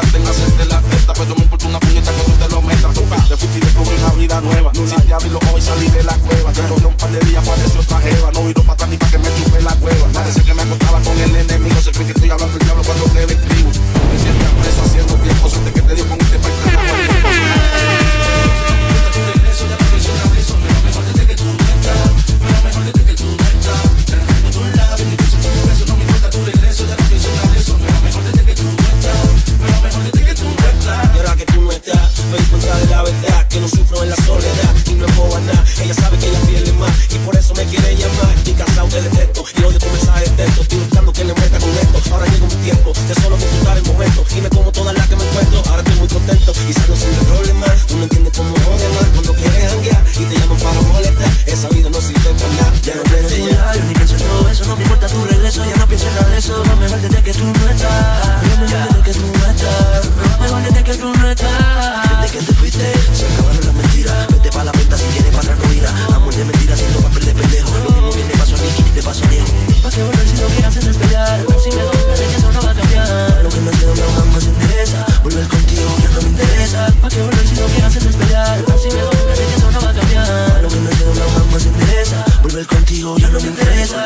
nothing else. Tiempo de solo disfrutar el momento. Y me como todas las que me encuentro Ahora estoy muy contento. Y sano sin problemas Tú no entiendes cómo más cuando quieres janguear Y te llaman para molestar Esa vida no sirve para nada. Ya no quiero Yo ni pienso en todo eso, no me importa tu regreso Ya no pienso en nada de eso, lo mejor desde que tú no estás. Lo mejor desde que tú no estás. Lo mejor desde que tú no estás. Desde que te fuiste, se acabaron las mentiras. Vete pa' la venta si quieres para no ir Amor de mentiras, haciendo papel de pendejo. Lo mismo bien le pasó a Nicky, le pasó a Diego. ¿Pa' qué volver si lo que haces es pelear? Si me volver contigo ya no me interesa.